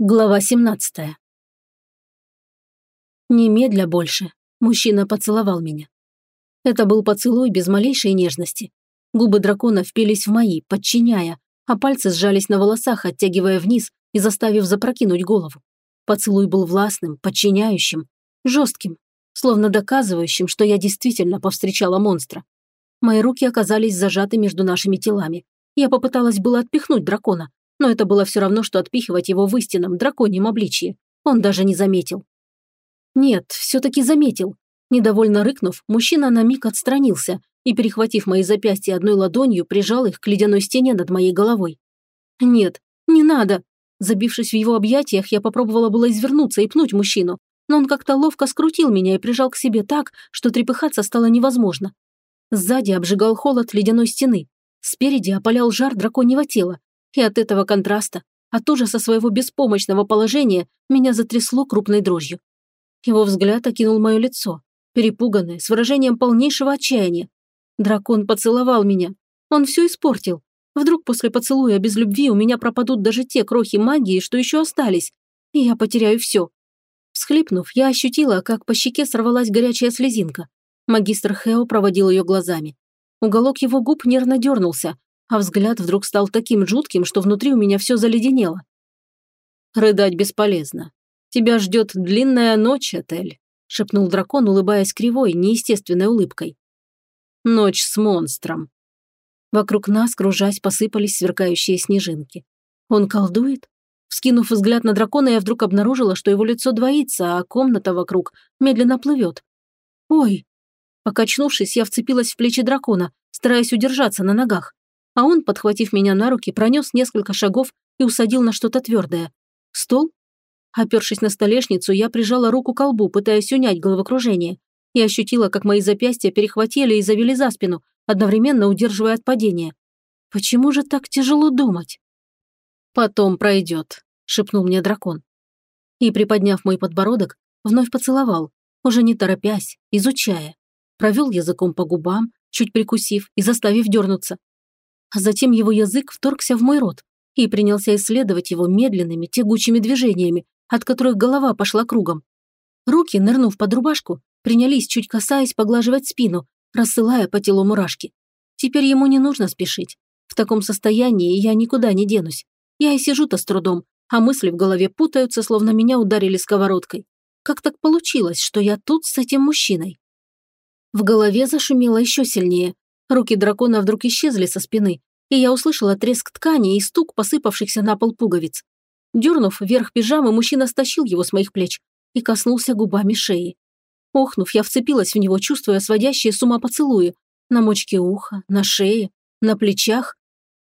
Глава 17. Немедля больше. Мужчина поцеловал меня. Это был поцелуй без малейшей нежности. Губы дракона впились в мои, подчиняя, а пальцы сжались на волосах, оттягивая вниз и заставив запрокинуть голову. Поцелуй был властным, подчиняющим, жестким, словно доказывающим, что я действительно повстречала монстра. Мои руки оказались зажаты между нашими телами. Я попыталась было отпихнуть дракона, но это было все равно, что отпихивать его в истинном драконьем обличье. Он даже не заметил. Нет, все-таки заметил. Недовольно рыкнув, мужчина на миг отстранился и, перехватив мои запястья одной ладонью, прижал их к ледяной стене над моей головой. «Нет, не надо!» Забившись в его объятиях, я попробовала было извернуться и пнуть мужчину, но он как-то ловко скрутил меня и прижал к себе так, что трепыхаться стало невозможно. Сзади обжигал холод ледяной стены, спереди опалял жар драконьего тела, и от этого контраста, от ужаса своего беспомощного положения, меня затрясло крупной дрожью. Его взгляд окинул мое лицо, перепуганное, с выражением полнейшего отчаяния. Дракон поцеловал меня. Он все испортил. Вдруг после поцелуя без любви у меня пропадут даже те крохи магии, что еще остались, и я потеряю все. Всхлипнув, я ощутила, как по щеке сорвалась горячая слезинка. Магистр Хео проводил ее глазами. Уголок его губ нервно дернулся, а взгляд вдруг стал таким жутким, что внутри у меня все заледенело. «Рыдать бесполезно. Тебя ждет длинная ночь, Этель», – шепнул дракон, улыбаясь кривой, неестественной улыбкой. «Ночь с монстром». Вокруг нас, кружась, посыпались сверкающие снежинки. Он колдует? Вскинув взгляд на дракона, я вдруг обнаружила, что его лицо двоится, а комната вокруг медленно плывет. «Ой!» Покачнувшись, я вцепилась в плечи дракона, стараясь удержаться на ногах а он, подхватив меня на руки, пронес несколько шагов и усадил на что-то твердое. Стол? Опершись на столешницу, я прижала руку к колбу, пытаясь унять головокружение, и ощутила, как мои запястья перехватили и завели за спину, одновременно удерживая от падения. Почему же так тяжело думать? «Потом пройдет», – шепнул мне дракон. И, приподняв мой подбородок, вновь поцеловал, уже не торопясь, изучая. Провел языком по губам, чуть прикусив и заставив дернуться, а затем его язык вторгся в мой рот и принялся исследовать его медленными, тягучими движениями, от которых голова пошла кругом. Руки, нырнув под рубашку, принялись, чуть касаясь, поглаживать спину, рассылая по телу мурашки. Теперь ему не нужно спешить. В таком состоянии я никуда не денусь. Я и сижу-то с трудом, а мысли в голове путаются, словно меня ударили сковородкой. Как так получилось, что я тут с этим мужчиной? В голове зашумело еще сильнее, Руки дракона вдруг исчезли со спины, и я услышала треск ткани и стук посыпавшихся на пол пуговиц. Дернув вверх пижамы, мужчина стащил его с моих плеч и коснулся губами шеи. Охнув, я вцепилась в него, чувствуя сводящие с ума поцелуи. На мочке уха, на шее, на плечах.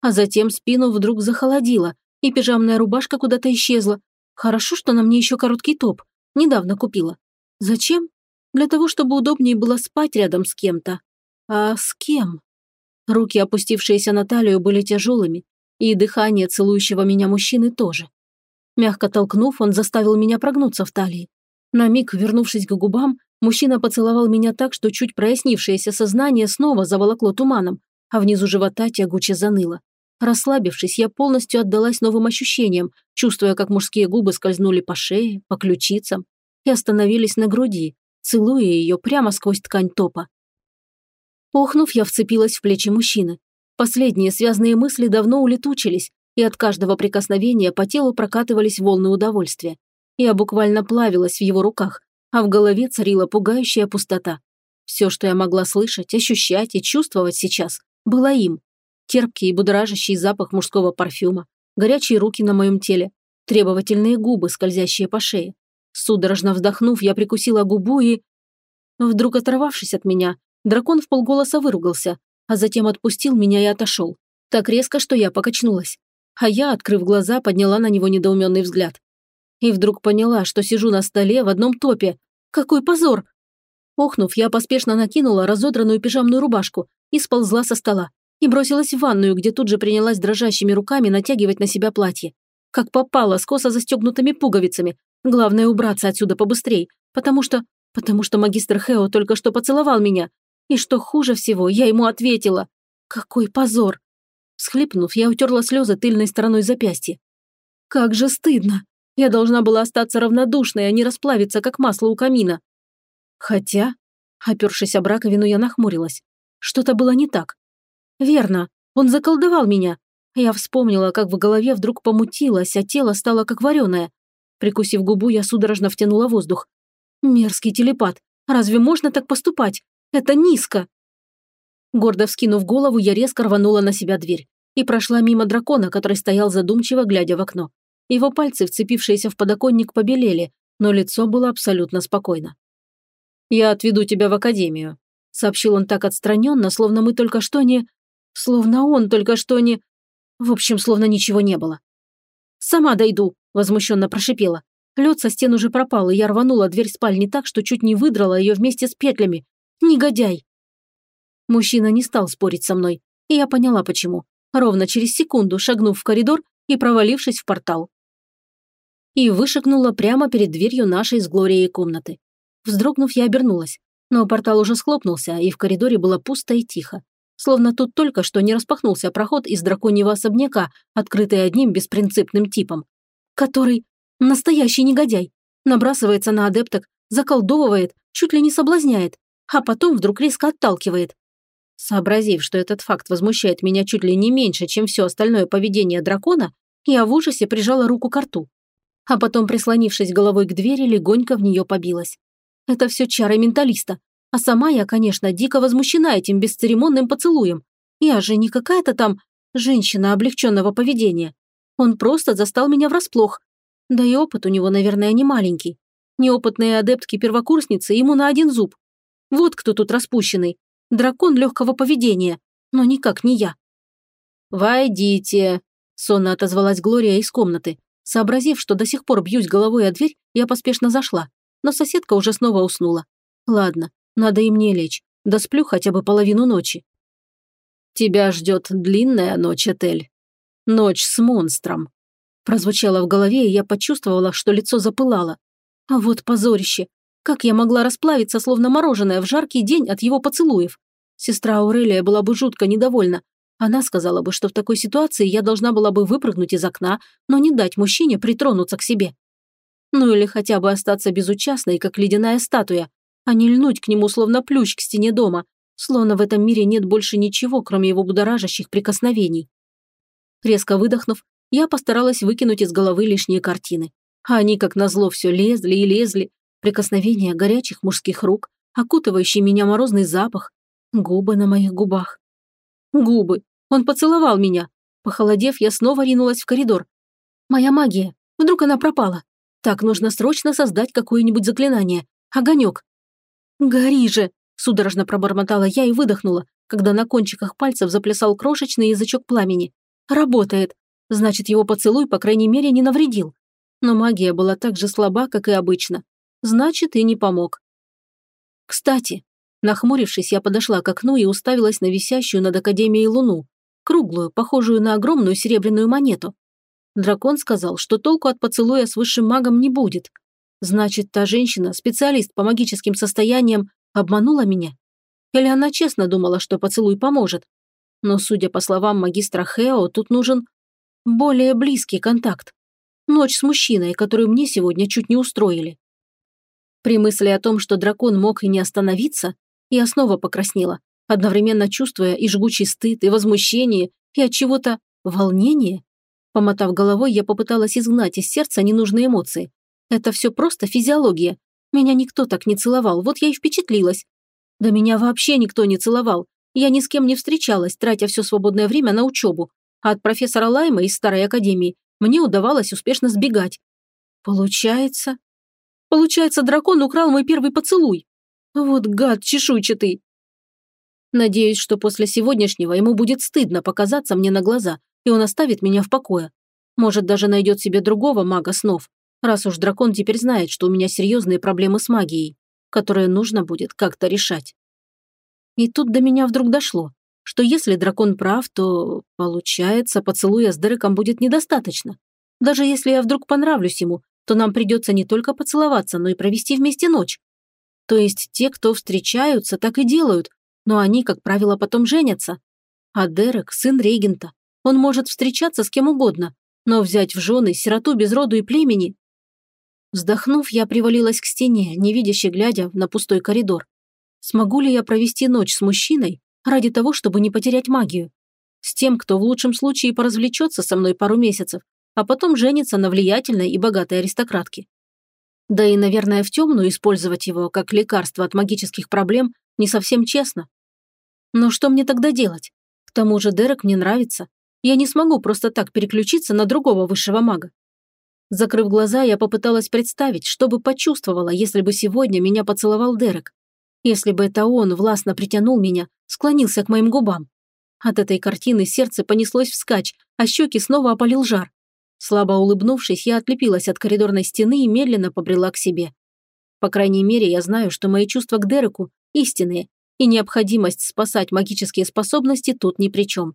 А затем спину вдруг захолодило, и пижамная рубашка куда-то исчезла. Хорошо, что на мне еще короткий топ. Недавно купила. Зачем? Для того, чтобы удобнее было спать рядом с кем-то. А с кем? Руки, опустившиеся на талию, были тяжелыми, и дыхание целующего меня мужчины тоже. Мягко толкнув, он заставил меня прогнуться в талии. На миг, вернувшись к губам, мужчина поцеловал меня так, что чуть прояснившееся сознание снова заволокло туманом, а внизу живота тягуче заныло. Расслабившись, я полностью отдалась новым ощущениям, чувствуя, как мужские губы скользнули по шее, по ключицам и остановились на груди, целуя ее прямо сквозь ткань топа. Охнув, я вцепилась в плечи мужчины. Последние связанные мысли давно улетучились, и от каждого прикосновения по телу прокатывались волны удовольствия. Я буквально плавилась в его руках, а в голове царила пугающая пустота. Все, что я могла слышать, ощущать и чувствовать сейчас, было им. Терпкий и будоражащий запах мужского парфюма, горячие руки на моем теле, требовательные губы, скользящие по шее. Судорожно вздохнув, я прикусила губу и... Вдруг оторвавшись от меня, Дракон в полголоса выругался, а затем отпустил меня и отошел. Так резко, что я покачнулась. А я, открыв глаза, подняла на него недоуменный взгляд. И вдруг поняла, что сижу на столе в одном топе. Какой позор! Охнув, я поспешно накинула разодранную пижамную рубашку и сползла со стола. И бросилась в ванную, где тут же принялась дрожащими руками натягивать на себя платье. Как попало, с косо застегнутыми пуговицами. Главное убраться отсюда побыстрей, потому что... Потому что магистр Хео только что поцеловал меня, и что хуже всего, я ему ответила. Какой позор! Схлипнув, я утерла слезы тыльной стороной запястья. Как же стыдно! Я должна была остаться равнодушной, а не расплавиться, как масло у камина. Хотя, опершись об раковину, я нахмурилась. Что-то было не так. Верно, он заколдовал меня. Я вспомнила, как в голове вдруг помутилось, а тело стало как вареное. Прикусив губу, я судорожно втянула воздух. Мерзкий телепат. Разве можно так поступать? Это низко. Гордо вскинув голову, я резко рванула на себя дверь и прошла мимо дракона, который стоял задумчиво, глядя в окно. Его пальцы, вцепившиеся в подоконник, побелели, но лицо было абсолютно спокойно. «Я отведу тебя в академию», – сообщил он так отстраненно, словно мы только что не... Словно он только что не... В общем, словно ничего не было. «Сама дойду», – возмущенно прошипела. Лед со стен уже пропал, и я рванула дверь спальни так, что чуть не выдрала ее вместе с петлями. Негодяй! Мужчина не стал спорить со мной, и я поняла почему. Ровно через секунду шагнув в коридор и провалившись в портал. И вышагнула прямо перед дверью нашей с Глорией комнаты. Вздрогнув, я обернулась. Но портал уже схлопнулся, и в коридоре было пусто и тихо. Словно тут только что не распахнулся проход из драконьего особняка, открытый одним беспринципным типом. Который настоящий негодяй. Набрасывается на адепток, заколдовывает, чуть ли не соблазняет, а потом вдруг резко отталкивает. Сообразив, что этот факт возмущает меня чуть ли не меньше, чем все остальное поведение дракона, я в ужасе прижала руку к рту. А потом, прислонившись головой к двери, легонько в нее побилась. Это все чары менталиста. А сама я, конечно, дико возмущена этим бесцеремонным поцелуем. Я же не какая-то там женщина облегченного поведения. Он просто застал меня врасплох. Да и опыт у него, наверное, не маленький. Неопытные адептки-первокурсницы ему на один зуб. Вот кто тут распущенный. Дракон легкого поведения, но никак не я. «Войдите», – сонно отозвалась Глория из комнаты. Сообразив, что до сих пор бьюсь головой о дверь, я поспешно зашла, но соседка уже снова уснула. Ладно, надо и мне лечь, да сплю хотя бы половину ночи. «Тебя ждет длинная ночь, Этель. Ночь с монстром», прозвучало в голове, и я почувствовала, что лицо запылало. А вот позорище. Как я могла расплавиться, словно мороженое, в жаркий день от его поцелуев? Сестра Аурелия была бы жутко недовольна. Она сказала бы, что в такой ситуации я должна была бы выпрыгнуть из окна, но не дать мужчине притронуться к себе. Ну или хотя бы остаться безучастной, как ледяная статуя, а не льнуть к нему, словно плющ к стене дома, словно в этом мире нет больше ничего, кроме его будоражащих прикосновений. Резко выдохнув, я постаралась выкинуть из головы лишние картины. А они, как назло, все лезли и лезли, Прикосновение горячих мужских рук, окутывающий меня морозный запах, губы на моих губах. Губы. Он поцеловал меня. Похолодев, я снова ринулась в коридор. Моя магия. Вдруг она пропала. Так, нужно срочно создать какое-нибудь заклинание. Огонек. Гори же! Судорожно пробормотала я и выдохнула, когда на кончиках пальцев заплясал крошечный язычок пламени. Работает. Значит, его поцелуй, по крайней мере, не навредил. Но магия была так же слаба, как и обычно значит и не помог. Кстати, нахмурившись, я подошла к окну и уставилась на висящую над Академией луну, круглую, похожую на огромную серебряную монету. Дракон сказал, что толку от поцелуя с высшим магом не будет. Значит, та женщина, специалист по магическим состояниям, обманула меня? Или она честно думала, что поцелуй поможет? Но, судя по словам магистра Хео, тут нужен более близкий контакт. Ночь с мужчиной, которую мне сегодня чуть не устроили. При мысли о том, что дракон мог и не остановиться, я снова покраснела, одновременно чувствуя и жгучий стыд, и возмущение, и от чего-то волнение. Помотав головой, я попыталась изгнать из сердца ненужные эмоции. Это все просто физиология. Меня никто так не целовал, вот я и впечатлилась. Да меня вообще никто не целовал. Я ни с кем не встречалась, тратя все свободное время на учебу. А от профессора Лайма из старой академии мне удавалось успешно сбегать. Получается, Получается, дракон украл мой первый поцелуй. Вот гад чешуйчатый. Надеюсь, что после сегодняшнего ему будет стыдно показаться мне на глаза, и он оставит меня в покое. Может, даже найдет себе другого мага снов, раз уж дракон теперь знает, что у меня серьезные проблемы с магией, которые нужно будет как-то решать. И тут до меня вдруг дошло, что если дракон прав, то, получается, поцелуя с Дереком будет недостаточно. Даже если я вдруг понравлюсь ему, то нам придется не только поцеловаться, но и провести вместе ночь. То есть те, кто встречаются, так и делают, но они, как правило, потом женятся. А Дерек – сын регента. Он может встречаться с кем угодно, но взять в жены сироту без роду и племени Вздохнув, я привалилась к стене, невидяще глядя на пустой коридор. Смогу ли я провести ночь с мужчиной ради того, чтобы не потерять магию? С тем, кто в лучшем случае поразвлечется со мной пару месяцев, а потом женится на влиятельной и богатой аристократке. Да и, наверное, в темную использовать его как лекарство от магических проблем не совсем честно. Но что мне тогда делать? К тому же Дерек мне нравится. Я не смогу просто так переключиться на другого высшего мага. Закрыв глаза, я попыталась представить, что бы почувствовала, если бы сегодня меня поцеловал Дерек. Если бы это он властно притянул меня, склонился к моим губам. От этой картины сердце понеслось вскачь, а щеки снова опалил жар. Слабо улыбнувшись, я отлепилась от коридорной стены и медленно побрела к себе. По крайней мере, я знаю, что мои чувства к Дереку истинные, и необходимость спасать магические способности тут ни при чем.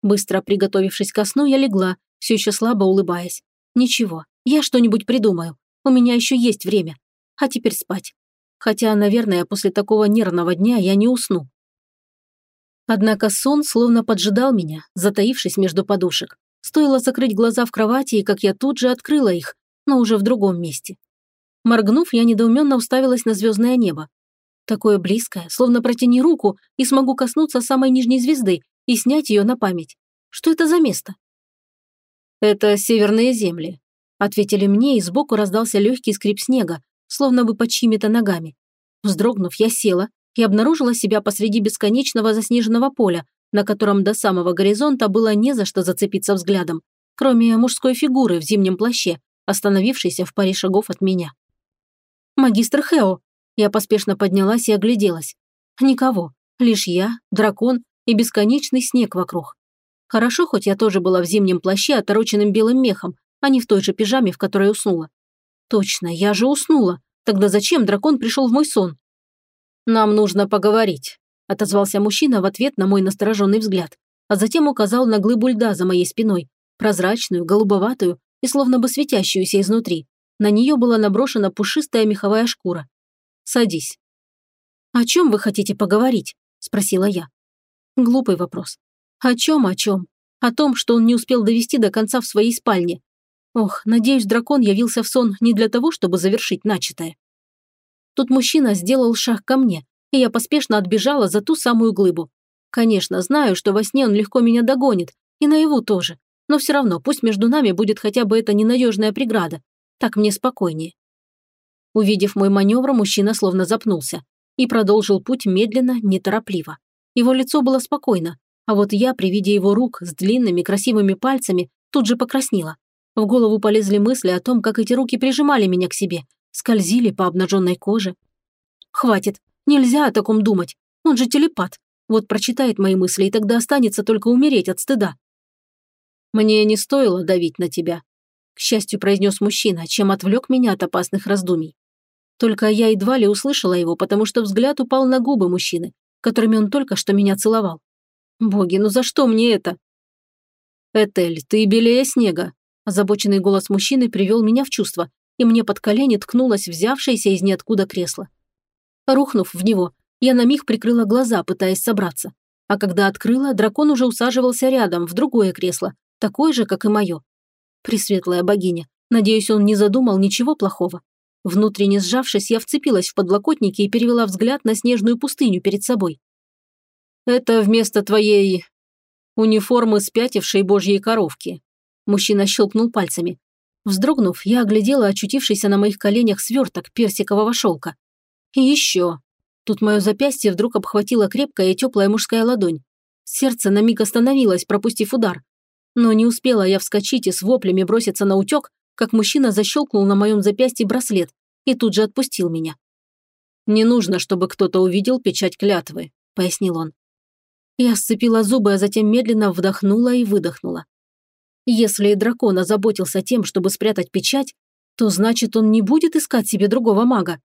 Быстро приготовившись ко сну, я легла, все еще слабо улыбаясь. Ничего, я что-нибудь придумаю. У меня еще есть время. А теперь спать. Хотя, наверное, после такого нервного дня я не усну. Однако сон словно поджидал меня, затаившись между подушек. Стоило закрыть глаза в кровати, и как я тут же открыла их, но уже в другом месте. Моргнув, я недоуменно уставилась на звездное небо. Такое близкое, словно протяни руку и смогу коснуться самой нижней звезды и снять ее на память. Что это за место? «Это северные земли», – ответили мне, и сбоку раздался легкий скрип снега, словно бы под чьими-то ногами. Вздрогнув, я села и обнаружила себя посреди бесконечного заснеженного поля, на котором до самого горизонта было не за что зацепиться взглядом, кроме мужской фигуры в зимнем плаще, остановившейся в паре шагов от меня. «Магистр Хео!» Я поспешно поднялась и огляделась. Никого, лишь я, дракон и бесконечный снег вокруг. Хорошо, хоть я тоже была в зимнем плаще, отороченным белым мехом, а не в той же пижаме, в которой уснула. Точно, я же уснула. Тогда зачем дракон пришел в мой сон? Нам нужно поговорить отозвался мужчина в ответ на мой настороженный взгляд, а затем указал на глыбу льда за моей спиной, прозрачную, голубоватую и словно бы светящуюся изнутри. На нее была наброшена пушистая меховая шкура. «Садись». «О чем вы хотите поговорить?» – спросила я. Глупый вопрос. О чем, о чем? О том, что он не успел довести до конца в своей спальне. Ох, надеюсь, дракон явился в сон не для того, чтобы завершить начатое. Тут мужчина сделал шаг ко мне, и я поспешно отбежала за ту самую глыбу. Конечно, знаю, что во сне он легко меня догонит, и наяву тоже, но все равно пусть между нами будет хотя бы эта ненадежная преграда. Так мне спокойнее. Увидев мой маневр, мужчина словно запнулся и продолжил путь медленно, неторопливо. Его лицо было спокойно, а вот я при виде его рук с длинными красивыми пальцами тут же покраснела. В голову полезли мысли о том, как эти руки прижимали меня к себе, скользили по обнаженной коже. Хватит, Нельзя о таком думать. Он же телепат. Вот прочитает мои мысли, и тогда останется только умереть от стыда. Мне не стоило давить на тебя, к счастью, произнес мужчина, чем отвлек меня от опасных раздумий. Только я едва ли услышала его, потому что взгляд упал на губы мужчины, которыми он только что меня целовал. Боги, ну за что мне это? Этель, ты белее снега. Озабоченный голос мужчины привел меня в чувство, и мне под колени ткнулось взявшееся из ниоткуда кресло. Рухнув в него, я на миг прикрыла глаза, пытаясь собраться. А когда открыла, дракон уже усаживался рядом, в другое кресло, такое же, как и мое. Пресветлая богиня, надеюсь, он не задумал ничего плохого. Внутренне сжавшись, я вцепилась в подлокотники и перевела взгляд на снежную пустыню перед собой. «Это вместо твоей униформы спятившей божьей коровки», мужчина щелкнул пальцами. Вздрогнув, я оглядела очутившийся на моих коленях сверток персикового шелка. И еще. Тут мое запястье вдруг обхватила крепкая и теплая мужская ладонь. Сердце на миг остановилось, пропустив удар. Но не успела я вскочить и с воплями броситься на утек, как мужчина защелкнул на моем запястье браслет и тут же отпустил меня. «Не нужно, чтобы кто-то увидел печать клятвы», – пояснил он. Я сцепила зубы, а затем медленно вдохнула и выдохнула. Если дракон озаботился тем, чтобы спрятать печать, то значит, он не будет искать себе другого мага.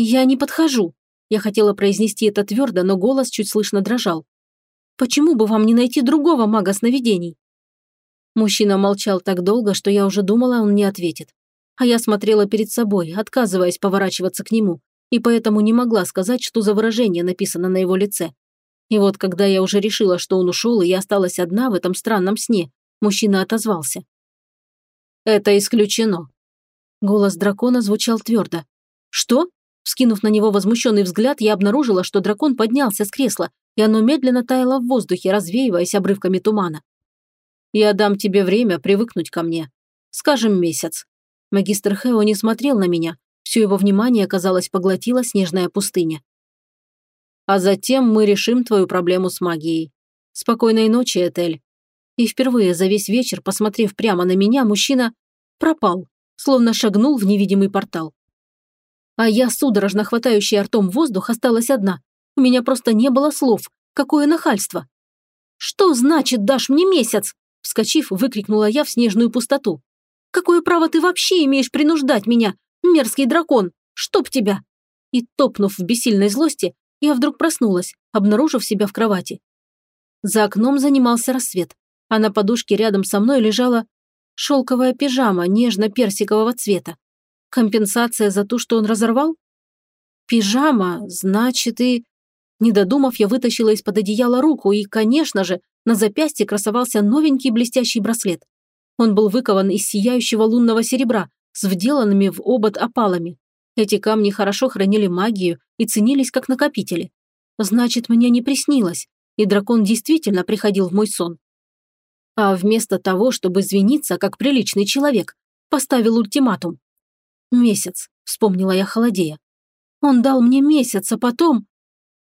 «Я не подхожу», – я хотела произнести это твердо, но голос чуть слышно дрожал. «Почему бы вам не найти другого мага сновидений?» Мужчина молчал так долго, что я уже думала, он не ответит. А я смотрела перед собой, отказываясь поворачиваться к нему, и поэтому не могла сказать, что за выражение написано на его лице. И вот когда я уже решила, что он ушел, и я осталась одна в этом странном сне, мужчина отозвался. «Это исключено. Голос дракона звучал твердо. «Что?» Скинув на него возмущенный взгляд, я обнаружила, что дракон поднялся с кресла, и оно медленно таяло в воздухе, развеиваясь обрывками тумана. «Я дам тебе время привыкнуть ко мне. Скажем, месяц». Магистр Хео не смотрел на меня. Все его внимание, казалось, поглотила снежная пустыня. «А затем мы решим твою проблему с магией. Спокойной ночи, Этель». И впервые за весь вечер, посмотрев прямо на меня, мужчина пропал, словно шагнул в невидимый портал. А я, судорожно хватающая ртом воздух, осталась одна. У меня просто не было слов. Какое нахальство. «Что значит дашь мне месяц?» Вскочив, выкрикнула я в снежную пустоту. «Какое право ты вообще имеешь принуждать меня, мерзкий дракон? Чтоб тебя!» И, топнув в бессильной злости, я вдруг проснулась, обнаружив себя в кровати. За окном занимался рассвет, а на подушке рядом со мной лежала шелковая пижама нежно-персикового цвета. Компенсация за то, что он разорвал? Пижама, значит и... Не додумав, я вытащила из-под одеяла руку, и, конечно же, на запястье красовался новенький блестящий браслет. Он был выкован из сияющего лунного серебра, с вделанными в обод опалами. Эти камни хорошо хранили магию и ценились как накопители. Значит, мне не приснилось, и дракон действительно приходил в мой сон. А вместо того, чтобы извиниться, как приличный человек, поставил ультиматум. «Месяц», — вспомнила я холодея. «Он дал мне месяц, а потом...»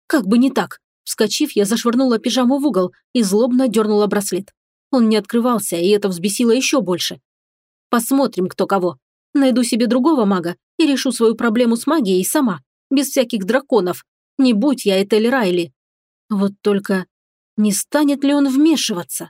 «Как бы не так!» Вскочив, я зашвырнула пижаму в угол и злобно дернула браслет. Он не открывался, и это взбесило еще больше. Посмотрим, кто кого. Найду себе другого мага и решу свою проблему с магией сама, без всяких драконов. Не будь я Этель Райли. Вот только не станет ли он вмешиваться?